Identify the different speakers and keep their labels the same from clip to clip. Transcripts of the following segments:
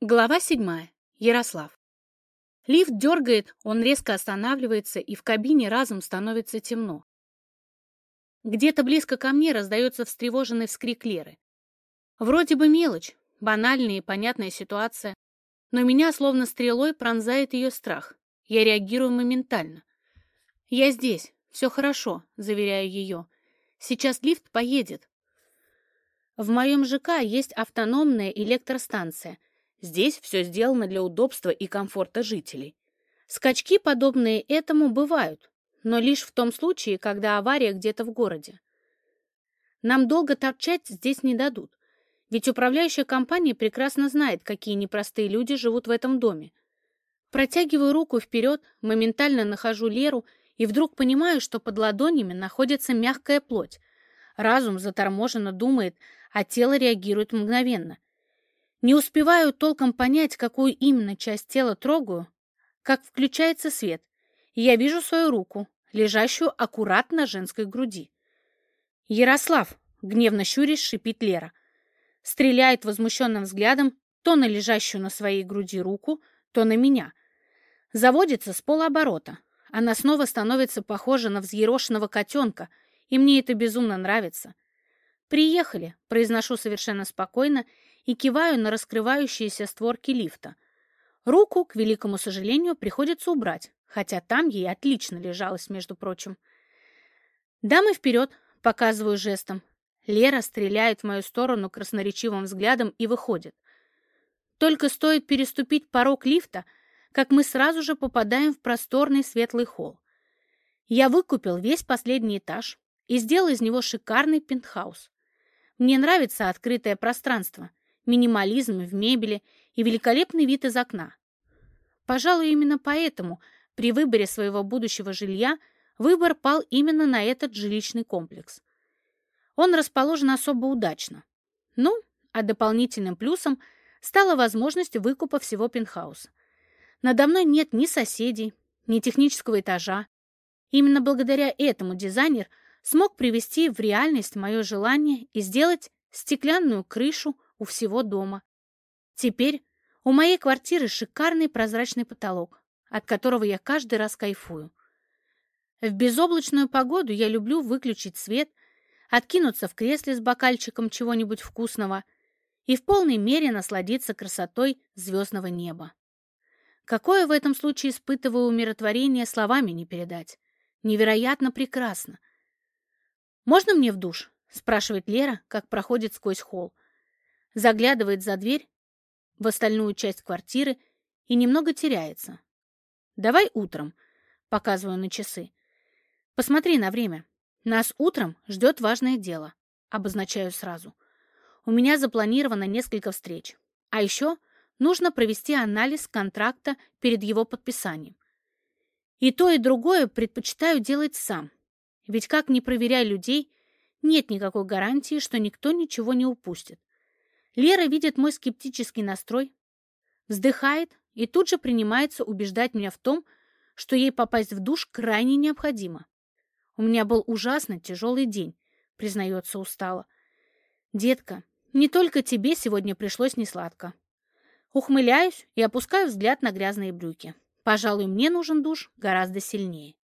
Speaker 1: Глава седьмая. Ярослав. Лифт дергает, он резко останавливается, и в кабине разом становится темно. Где-то близко ко мне раздается встревоженный вскрик Леры. Вроде бы мелочь, банальная и понятная ситуация, но меня словно стрелой пронзает ее страх. Я реагирую моментально. «Я здесь, все хорошо», — заверяю ее. «Сейчас лифт поедет». В моем ЖК есть автономная электростанция — Здесь все сделано для удобства и комфорта жителей. Скачки, подобные этому, бывают, но лишь в том случае, когда авария где-то в городе. Нам долго торчать здесь не дадут, ведь управляющая компания прекрасно знает, какие непростые люди живут в этом доме. Протягиваю руку вперед, моментально нахожу Леру и вдруг понимаю, что под ладонями находится мягкая плоть. Разум заторможенно думает, а тело реагирует мгновенно. Не успеваю толком понять, какую именно часть тела трогаю, как включается свет, и я вижу свою руку, лежащую аккуратно женской груди. «Ярослав!» — гневно щурясь, шипит Лера. Стреляет возмущенным взглядом то на лежащую на своей груди руку, то на меня. Заводится с полуоборота. Она снова становится похожа на взъерошенного котенка, и мне это безумно нравится. «Приехали», — произношу совершенно спокойно и киваю на раскрывающиеся створки лифта. Руку, к великому сожалению, приходится убрать, хотя там ей отлично лежалось, между прочим. «Дамы вперед!» — показываю жестом. Лера стреляет в мою сторону красноречивым взглядом и выходит. Только стоит переступить порог лифта, как мы сразу же попадаем в просторный светлый холл. Я выкупил весь последний этаж и сделал из него шикарный пентхаус. Мне нравится открытое пространство, минимализм в мебели и великолепный вид из окна. Пожалуй, именно поэтому при выборе своего будущего жилья выбор пал именно на этот жилищный комплекс. Он расположен особо удачно. Ну, а дополнительным плюсом стала возможность выкупа всего пентхауса. Надо мной нет ни соседей, ни технического этажа. Именно благодаря этому дизайнер смог привести в реальность мое желание и сделать стеклянную крышу у всего дома. Теперь у моей квартиры шикарный прозрачный потолок, от которого я каждый раз кайфую. В безоблачную погоду я люблю выключить свет, откинуться в кресле с бокальчиком чего-нибудь вкусного и в полной мере насладиться красотой звездного неба. Какое в этом случае испытываю умиротворение, словами не передать. Невероятно прекрасно. «Можно мне в душ?» — спрашивает Лера, как проходит сквозь холл заглядывает за дверь в остальную часть квартиры и немного теряется. «Давай утром», — показываю на часы. «Посмотри на время. Нас утром ждет важное дело», — обозначаю сразу. «У меня запланировано несколько встреч. А еще нужно провести анализ контракта перед его подписанием. И то, и другое предпочитаю делать сам. Ведь как ни проверяй людей, нет никакой гарантии, что никто ничего не упустит. Лера видит мой скептический настрой, вздыхает и тут же принимается убеждать меня в том, что ей попасть в душ крайне необходимо. У меня был ужасно тяжелый день, признается устало. Детка, не только тебе сегодня пришлось несладко. Ухмыляюсь и опускаю взгляд на грязные брюки. Пожалуй, мне нужен душ гораздо сильнее.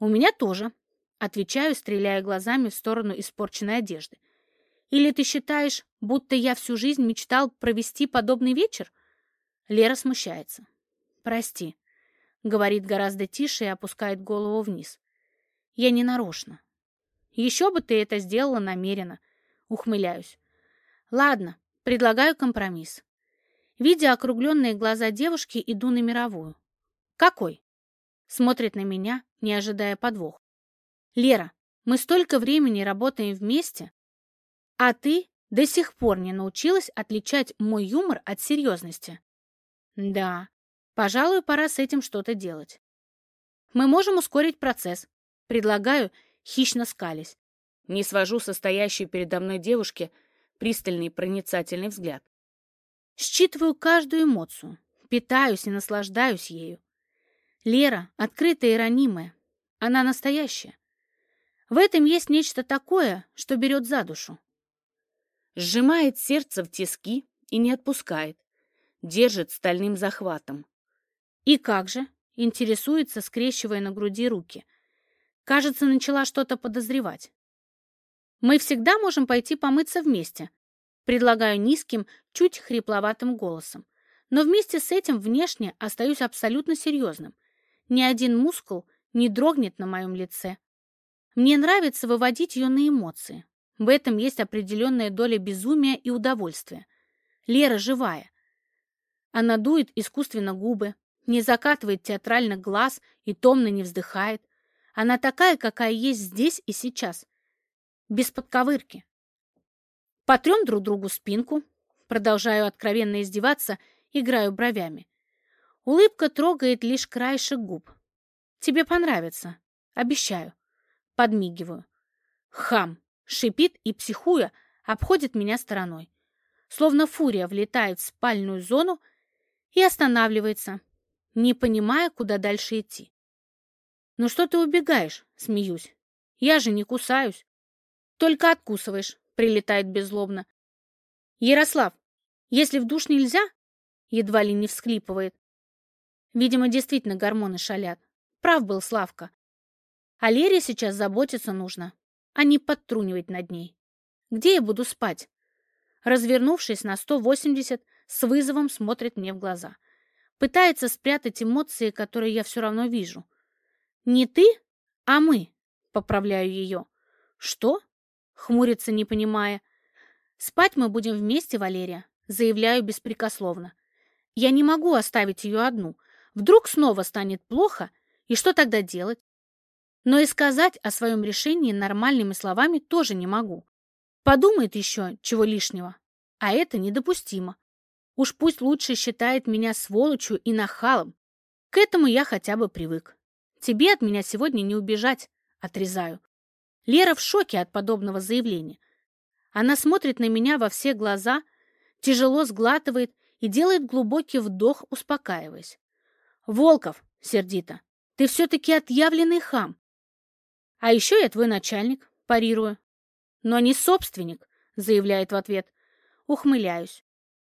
Speaker 1: У меня тоже, отвечаю, стреляя глазами в сторону испорченной одежды. Или ты считаешь, будто я всю жизнь мечтал провести подобный вечер? Лера смущается. Прости, говорит гораздо тише и опускает голову вниз. Я не нарочно. Еще бы ты это сделала намеренно. Ухмыляюсь. Ладно, предлагаю компромисс. Видя округленные глаза девушки, иду на мировую. Какой? Смотрит на меня, не ожидая подвох. Лера, мы столько времени работаем вместе, а ты до сих пор не научилась отличать мой юмор от серьезности. Да, пожалуй, пора с этим что-то делать. Мы можем ускорить процесс. Предлагаю, хищно скались. Не свожу состоящей передо мной девушки пристальный проницательный взгляд. Считываю каждую эмоцию, питаюсь и наслаждаюсь ею. Лера открытая и ранимая. Она настоящая. В этом есть нечто такое, что берет за душу сжимает сердце в тиски и не отпускает. держит стальным захватом. «И как же?» — интересуется, скрещивая на груди руки. Кажется, начала что-то подозревать. «Мы всегда можем пойти помыться вместе», — предлагаю низким, чуть хрипловатым голосом. Но вместе с этим внешне остаюсь абсолютно серьезным. Ни один мускул не дрогнет на моем лице. Мне нравится выводить ее на эмоции. В этом есть определенная доля безумия и удовольствия. Лера живая. Она дует искусственно губы, не закатывает театрально глаз и томно не вздыхает. Она такая, какая есть здесь и сейчас. Без подковырки. Потрем друг другу спинку. Продолжаю откровенно издеваться, играю бровями. Улыбка трогает лишь краешек губ. Тебе понравится. Обещаю. Подмигиваю. Хам. Шипит и, психуя, обходит меня стороной. Словно фурия влетает в спальную зону и останавливается, не понимая, куда дальше идти. «Ну что ты убегаешь?» — смеюсь. «Я же не кусаюсь». «Только откусываешь», — прилетает беззлобно. «Ярослав, если в душ нельзя?» — едва ли не всхлипывает. Видимо, действительно гормоны шалят. Прав был Славка. А Лере сейчас заботиться нужно, а не подтрунивать над ней. Где я буду спать? Развернувшись на 180, с вызовом смотрит мне в глаза. Пытается спрятать эмоции, которые я все равно вижу. «Не ты, а мы», — поправляю ее. «Что?» — хмурится, не понимая. «Спать мы будем вместе, Валерия», — заявляю беспрекословно. «Я не могу оставить ее одну. Вдруг снова станет плохо, и что тогда делать?» Но и сказать о своем решении нормальными словами тоже не могу. Подумает еще чего лишнего. А это недопустимо. Уж пусть лучше считает меня сволочью и нахалом. К этому я хотя бы привык. Тебе от меня сегодня не убежать, отрезаю. Лера в шоке от подобного заявления. Она смотрит на меня во все глаза, тяжело сглатывает и делает глубокий вдох, успокаиваясь. «Волков!» — сердито. «Ты все-таки отъявленный хам. А еще я твой начальник, парирую. Но не собственник, заявляет в ответ. Ухмыляюсь.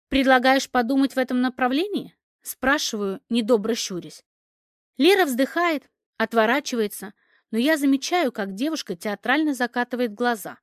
Speaker 1: Предлагаешь подумать в этом направлении? Спрашиваю, недобро щурясь. Лера вздыхает, отворачивается, но я замечаю, как девушка театрально закатывает глаза.